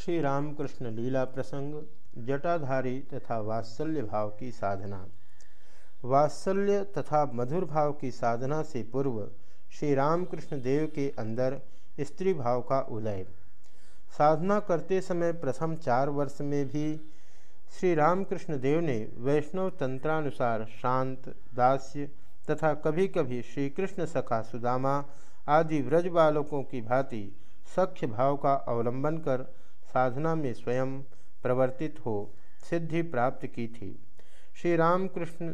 श्री रामकृष्ण लीला प्रसंग, जटाधारी तथा वात्सल्य भाव की साधना। वात्सल्य तथा मधुर भाव की साधना से पूर्व श्री रामकृष्ण देव के अंदर स्त्री भाव का उदय। साधना करते समय प्रथम चार वर्ष में भी श्री रामकृष्ण देव ने वैष्णव तंत्रानुसार शांत, दास्य तथा कभी कभी श्री कृष्ण सखा सुदामा आदि व्रज बालकों की भांति सख्य भाव का अवलंबन कर साधना में स्वयं प्रवर्तित हो, सिद्धि प्राप्त की थी। श्री रामकृष्ण,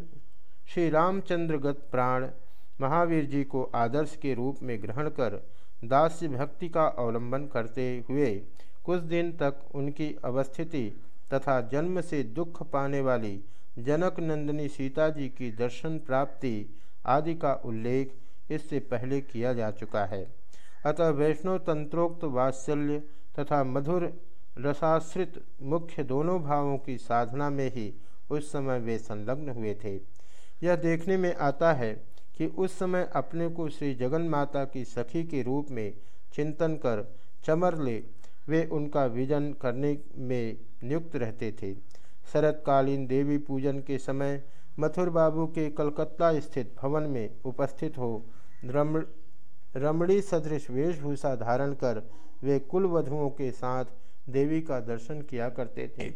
श्री रामचंद्रगत प्राण महावीर जी को आदर्श के रूप में ग्रहण कर दास्य भक्ति का अवलंबन करते हुए कुछ दिन तक उनकी अवस्थिति तथा जन्म से दुख पाने वाली जनक नंदिनी सीता जी की दर्शन प्राप्ति आदि का उल्लेख इससे पहले किया जा चुका है। अतः वैष्णव तंत्रोक्त वात्सल्य तथा मधुर रसाश्रित मुख्य दोनों भावों की साधना में ही उस समय वे संलग्न हुए थे। यह देखने में आता है कि उस समय अपने को श्री जगन माता की सखी के रूप में चिंतन कर, चमर ले, वे उनका विजन करने में नियुक्त रहते थे। शरतकालीन देवी पूजन के समय मथुर बाबू के कलकत्ता स्थित भवन में उपस्थित हो रम रमणी सदृश वेशभूषा धारण कर वे कुल वधुओं के साथ देवी का दर्शन किया करते थे।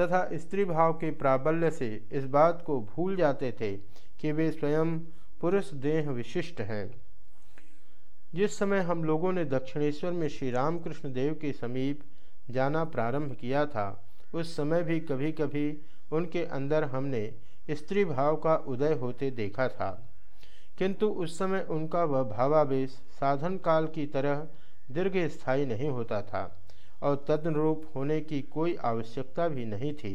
तथा स्त्री भाव के प्राबल्य से इस बात को भूल जाते थे कि वे स्वयं पुरुष देह विशिष्ट हैं। जिस समय हम लोगों ने दक्षिणेश्वर में श्री रामकृष्ण देव के समीप जाना प्रारंभ किया था, उस समय भी कभी कभी उनके अंदर हमने स्त्री भाव का उदय होते देखा था। किंतु उस समय उनका वह भावावेश साधन काल की तरह दीर्घ स्थायी नहीं होता था और तदनुरूप होने की कोई आवश्यकता भी नहीं थी,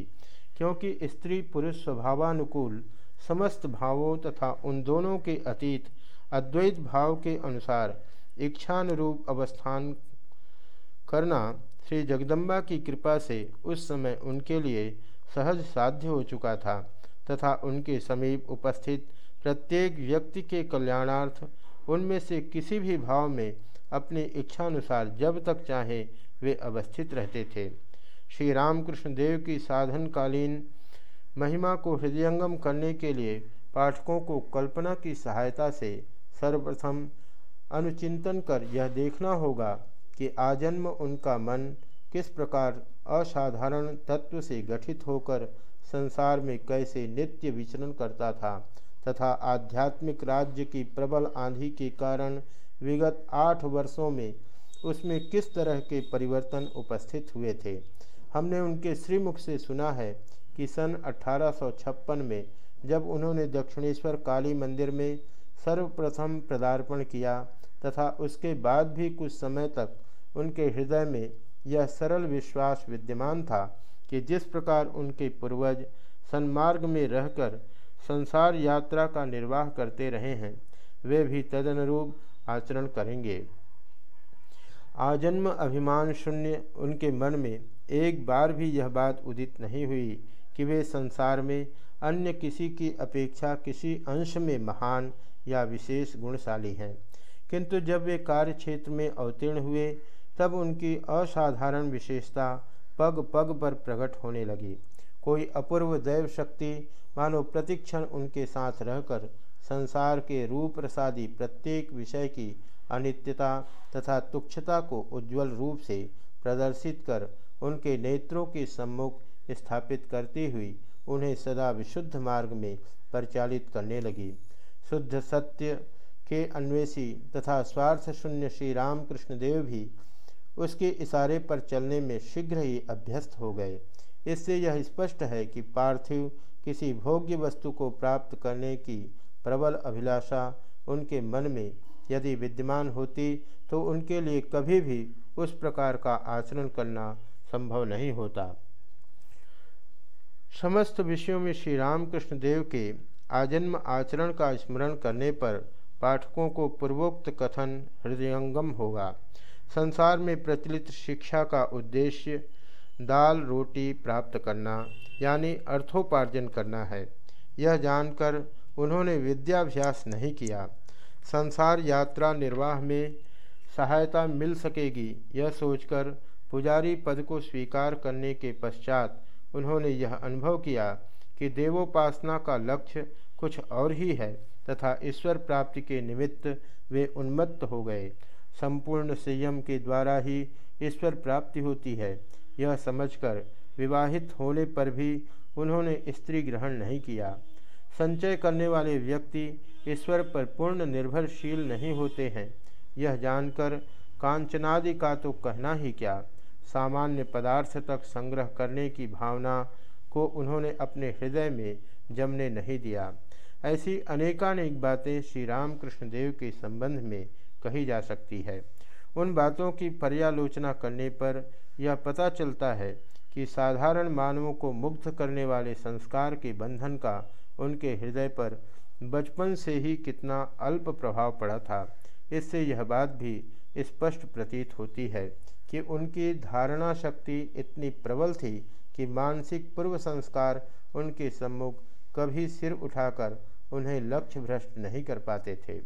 क्योंकि स्त्री पुरुष स्वभावानुकूल समस्त भावों तथा उन दोनों के अतीत अद्वैत भाव के अनुसार इच्छानुरूप अवस्थान करना श्री जगदम्बा की कृपा से उस समय उनके लिए सहज साध्य हो चुका था तथा उनके समीप उपस्थित प्रत्येक व्यक्ति के कल्याणार्थ उनमें से किसी भी भाव में अपनी इच्छानुसार जब तक चाहे वे अवस्थित रहते थे। श्री रामकृष्ण देव की साधनकालीन महिमा को हृदयंगम करने के लिए पाठकों को कल्पना की सहायता से सर्वप्रथम अनुचिंतन कर यह देखना होगा कि आजन्म उनका मन किस प्रकार असाधारण तत्व से गठित होकर संसार में कैसे नित्य विचरण करता था तथा आध्यात्मिक राज्य की प्रबल आंधी के कारण विगत आठ वर्षों में उसमें किस तरह के परिवर्तन उपस्थित हुए थे? हमने उनके श्रीमुख से सुना है कि सन अठारह में जब उन्होंने दक्षिणेश्वर काली मंदिर में सर्वप्रथम पदार्पण किया तथा उसके बाद भी कुछ समय तक उनके हृदय में यह सरल विश्वास विद्यमान था कि जिस प्रकार उनके पूर्वज सन्मार्ग में रहकर संसार यात्रा का निर्वाह करते रहे हैं, वे भी तदनुरूप आचरण करेंगे। आजन्म अभिमान शून्य उनके मन में एक बार भी यह बात उदित नहीं हुई कि वे संसार में अन्य किसी की अपेक्षा किसी अंश में महान या विशेष गुणशाली हैं। किंतु जब वे कार्य क्षेत्र में अवतीर्ण हुए, तब उनकी असाधारण विशेषता पग पग पर प्रकट होने लगी। कोई अपूर्व दैव शक्ति मानो प्रतिक्षण उनके साथ रहकर संसार के रूप प्रसादी प्रत्येक विषय की अनित्यता तथा तुक्षता को उज्ज्वल रूप से प्रदर्शित कर उनके नेत्रों के सम्मुख स्थापित करती हुई उन्हें सदा विशुद्ध मार्ग में परिचालित करने लगी। शुद्ध सत्य के अन्वेषी तथा स्वार्थ शून्य श्री रामकृष्ण देव भी उसके इशारे पर चलने में शीघ्र ही अभ्यस्त हो गए। इससे यह स्पष्ट है कि पार्थिव किसी भोग्य वस्तु को प्राप्त करने की प्रबल अभिलाषा उनके मन में यदि विद्यमान होती तो उनके लिए कभी भी उस प्रकार का आचरण करना संभव नहीं होता। समस्त विषयों में श्री रामकृष्ण देव के आजन्म आचरण का स्मरण करने पर पाठकों को पूर्वोक्त कथन हृदयंगम होगा। संसार में प्रचलित शिक्षा का उद्देश्य दाल रोटी प्राप्त करना, यानी अर्थोपार्जन करना है। यह जानकर उन्होंने विद्याभ्यास नहीं किया। संसार यात्रा निर्वाह में सहायता मिल सकेगी, यह सोचकर पुजारी पद को स्वीकार करने के पश्चात उन्होंने यह अनुभव किया कि देवोपासना का लक्ष्य कुछ और ही है तथा ईश्वर प्राप्ति के निमित्त वे उन्मत्त हो गए। संपूर्ण संयम के द्वारा ही ईश्वर प्राप्ति होती है। यह समझकर विवाहित होने पर भी उन्होंने स्त्री ग्रहण नहीं किया। संचय करने वाले व्यक्ति ईश्वर पर पूर्ण निर्भरशील नहीं होते हैं। यह जानकर कांचनादि का तो कहना ही क्या? सामान्य पदार्थ तक संग्रह करने की भावना को उन्होंने अपने हृदय में जमने नहीं दिया। ऐसी अनेकानेक बातें श्री रामकृष्ण देव के संबंध में कही जा सकती है। उन बातों की पर्यालोचना करने पर यह पता चलता है कि साधारण मानवों को मुग्ध करने वाले संस्कार के बंधन का उनके हृदय पर बचपन से ही कितना अल्प प्रभाव पड़ा था। इससे यह बात भी स्पष्ट प्रतीत होती है कि उनकी धारणा शक्ति इतनी प्रबल थी कि मानसिक पूर्व संस्कार उनके सम्मुख कभी सिर उठाकर उन्हें लक्ष्य भ्रष्ट नहीं कर पाते थे।